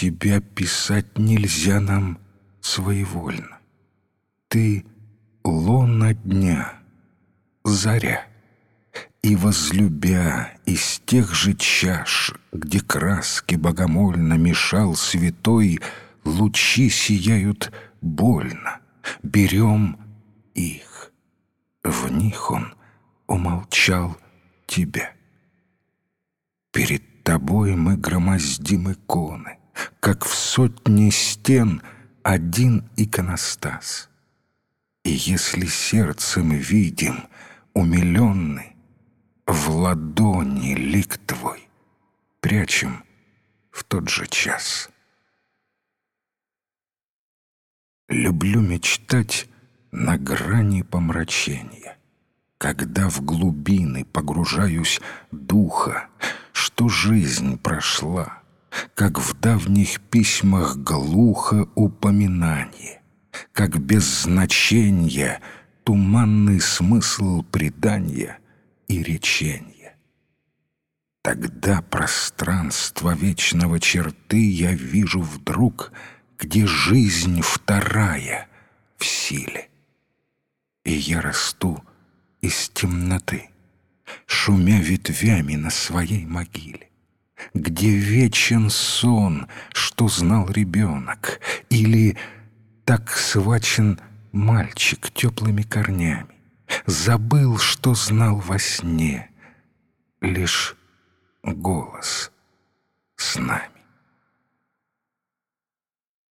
Тебя писать нельзя нам своевольно. Ты — лона дня, заря. И возлюбя из тех же чаш, Где краски богомольно мешал святой, Лучи сияют больно, берем их. В них он умолчал тебя. Перед тобой мы громоздим иконы, Как в сотне стен один иконостас. И если сердцем видим, умиленный, В ладони лик твой прячем в тот же час. Люблю мечтать на грани помрачения, Когда в глубины погружаюсь духа, Что жизнь прошла, как в давних письмах глухо упоминание, Как без значения туманный смысл предания и речения. Тогда пространство вечного черты я вижу вдруг — где жизнь вторая в силе. И я расту из темноты, шумя ветвями на своей могиле, где вечен сон, что знал ребенок, или так свачен мальчик теплыми корнями, забыл, что знал во сне, лишь голос.